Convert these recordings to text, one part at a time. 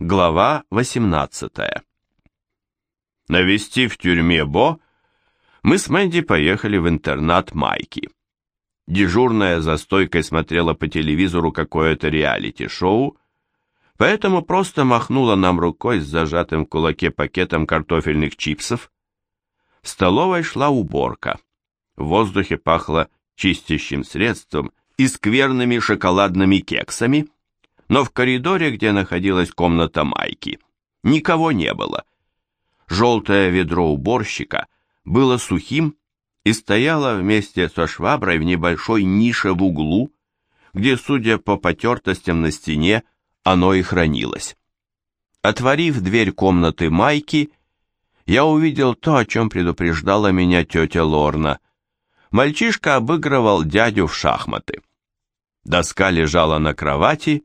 Глава 18 Навестив в тюрьме Бо, мы с Мэнди поехали в интернат Майки. Дежурная за стойкой смотрела по телевизору какое-то реалити-шоу, поэтому просто махнула нам рукой с зажатым в кулаке пакетом картофельных чипсов. В столовой шла уборка. В воздухе пахло чистящим средством и скверными шоколадными кексами – но в коридоре, где находилась комната Майки, никого не было. Желтое ведро уборщика было сухим и стояло вместе со шваброй в небольшой нише в углу, где, судя по потертостям на стене, оно и хранилось. Отворив дверь комнаты Майки, я увидел то, о чем предупреждала меня тетя Лорна. Мальчишка обыгрывал дядю в шахматы. Доска лежала на кровати,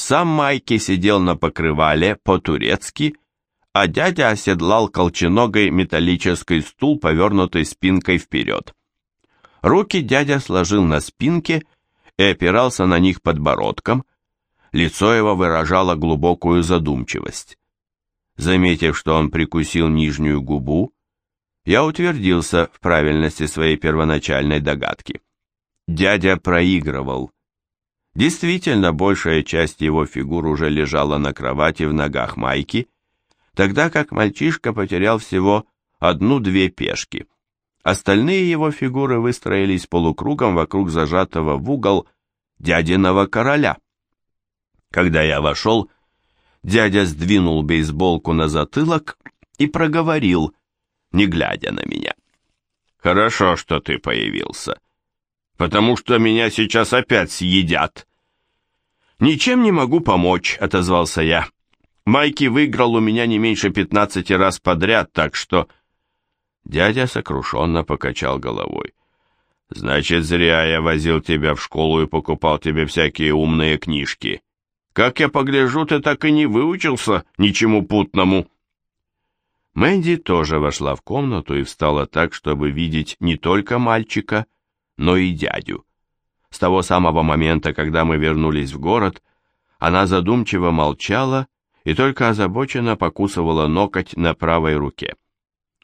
сам Майки сидел на покрывале по-турецки, а дядя оседлал колченогой металлический стул, повернутый спинкой вперед. Руки дядя сложил на спинке и опирался на них подбородком, лицо его выражало глубокую задумчивость. Заметив, что он прикусил нижнюю губу, я утвердился в правильности своей первоначальной догадки. Дядя проигрывал. Действительно, большая часть его фигур уже лежала на кровати в ногах Майки, тогда как мальчишка потерял всего одну-две пешки. Остальные его фигуры выстроились полукругом вокруг зажатого в угол дядиного короля. Когда я вошел, дядя сдвинул бейсболку на затылок и проговорил, не глядя на меня. «Хорошо, что ты появился, потому что меня сейчас опять съедят». «Ничем не могу помочь», — отозвался я. «Майки выиграл у меня не меньше пятнадцати раз подряд, так что...» Дядя сокрушенно покачал головой. «Значит, зря я возил тебя в школу и покупал тебе всякие умные книжки. Как я погляжу, ты так и не выучился ничему путному». Мэнди тоже вошла в комнату и встала так, чтобы видеть не только мальчика, но и дядю. С того самого момента, когда мы вернулись в город, она задумчиво молчала и только озабоченно покусывала ноготь на правой руке.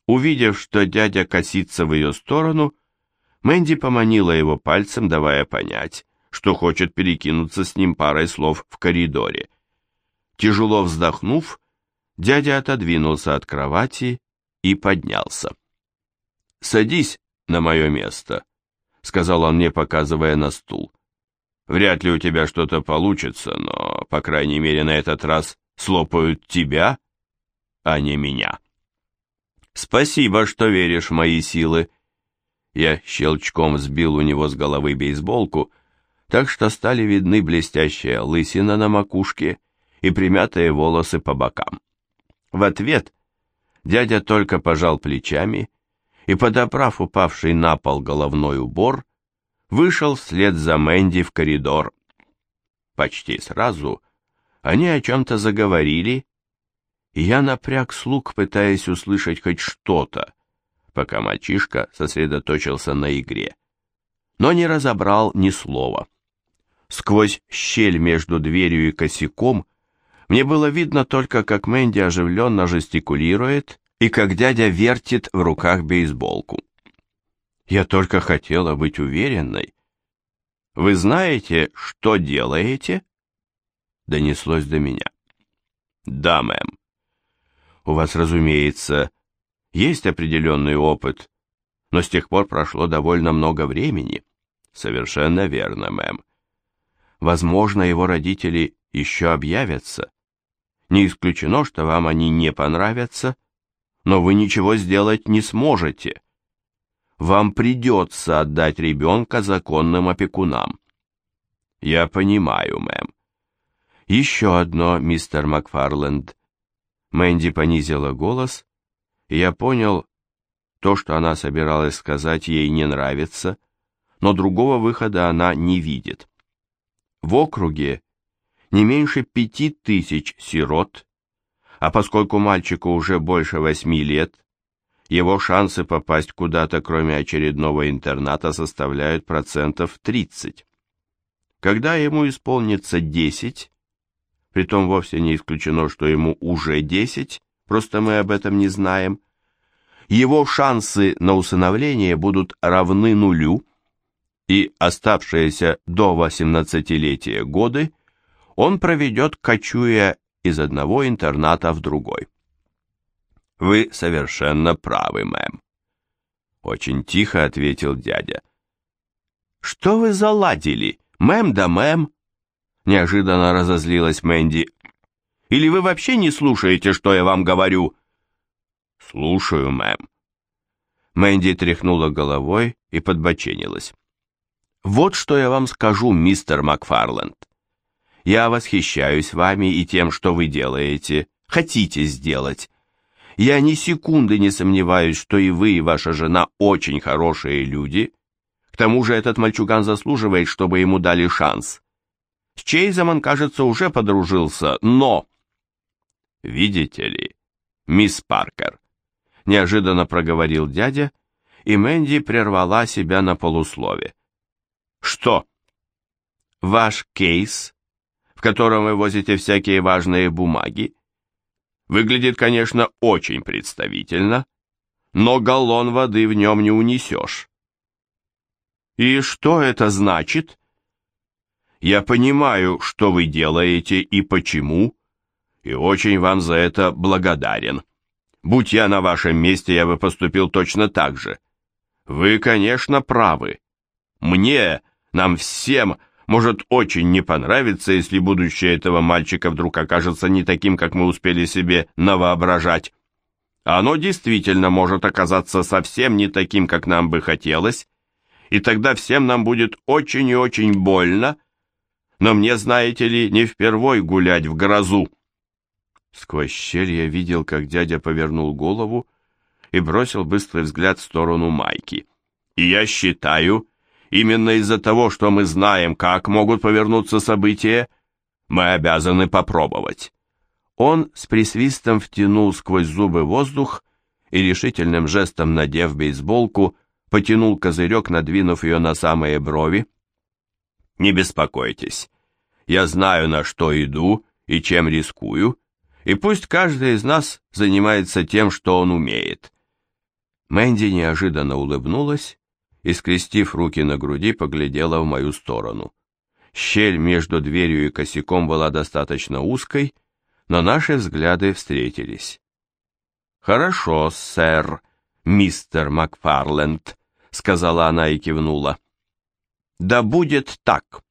Увидев, что дядя косится в ее сторону, Мэнди поманила его пальцем, давая понять, что хочет перекинуться с ним парой слов в коридоре. Тяжело вздохнув, дядя отодвинулся от кровати и поднялся. «Садись на мое место», сказал он мне, показывая на стул. Вряд ли у тебя что-то получится, но, по крайней мере, на этот раз слопают тебя, а не меня. Спасибо, что веришь в мои силы. Я щелчком сбил у него с головы бейсболку, так что стали видны блестящая лысина на макушке и примятые волосы по бокам. В ответ дядя только пожал плечами и, подобрав упавший на пол головной убор, вышел вслед за Мэнди в коридор. Почти сразу они о чем-то заговорили, и я напряг слух, пытаясь услышать хоть что-то, пока мальчишка сосредоточился на игре. Но не разобрал ни слова. Сквозь щель между дверью и косяком мне было видно только, как Мэнди оживленно жестикулирует и как дядя вертит в руках бейсболку. Я только хотела быть уверенной. Вы знаете, что делаете? Донеслось до меня. Да, мэм. У вас, разумеется, есть определенный опыт, но с тех пор прошло довольно много времени. Совершенно верно, мэм. Возможно, его родители еще объявятся. Не исключено, что вам они не понравятся, но вы ничего сделать не сможете. Вам придется отдать ребенка законным опекунам. Я понимаю, мэм. Еще одно, мистер Макфарленд. Мэнди понизила голос, и я понял, то, что она собиралась сказать, ей не нравится, но другого выхода она не видит. В округе не меньше пяти тысяч сирот, а поскольку мальчику уже больше восьми лет, его шансы попасть куда-то, кроме очередного интерната, составляют процентов 30. Когда ему исполнится 10, притом вовсе не исключено, что ему уже 10, просто мы об этом не знаем, его шансы на усыновление будут равны нулю, и оставшиеся до 18-летия годы он проведет, кочуя из одного интерната в другой. Вы совершенно правы, мэм. Очень тихо ответил дядя. Что вы заладили, мэм да мэм? Неожиданно разозлилась Мэнди. Или вы вообще не слушаете, что я вам говорю? Слушаю, мэм. Мэнди тряхнула головой и подбоченилась. Вот что я вам скажу, мистер Макфарленд. Я восхищаюсь вами и тем, что вы делаете, хотите сделать. Я ни секунды не сомневаюсь, что и вы, и ваша жена очень хорошие люди. К тому же этот мальчуган заслуживает, чтобы ему дали шанс. С Чейзом он, кажется, уже подружился, но... Видите ли, мисс Паркер, неожиданно проговорил дядя, и Мэнди прервала себя на полуслове. Что? Ваш кейс, в котором вы возите всякие важные бумаги, выглядит, конечно, очень представительно, но галлон воды в нем не унесешь. И что это значит? Я понимаю, что вы делаете и почему, и очень вам за это благодарен. Будь я на вашем месте, я бы поступил точно так же. Вы, конечно, правы. Мне, нам всем, может очень не понравиться, если будущее этого мальчика вдруг окажется не таким, как мы успели себе навоображать. Оно действительно может оказаться совсем не таким, как нам бы хотелось, и тогда всем нам будет очень и очень больно, но мне, знаете ли, не впервой гулять в грозу. Сквозь щель я видел, как дядя повернул голову и бросил быстрый взгляд в сторону Майки. И я считаю, именно из-за того, что мы знаем, как могут повернуться события, мы обязаны попробовать. Он с присвистом втянул сквозь зубы воздух и решительным жестом, надев бейсболку, потянул козырек, надвинув ее на самые брови. «Не беспокойтесь, я знаю, на что иду и чем рискую, и пусть каждый из нас занимается тем, что он умеет. Мэнди неожиданно улыбнулась и, скрестив руки на груди, поглядела в мою сторону. Щель между дверью и косяком была достаточно узкой, но наши взгляды встретились. «Хорошо, сэр, мистер Макфарленд», — сказала она и кивнула. «Да будет так».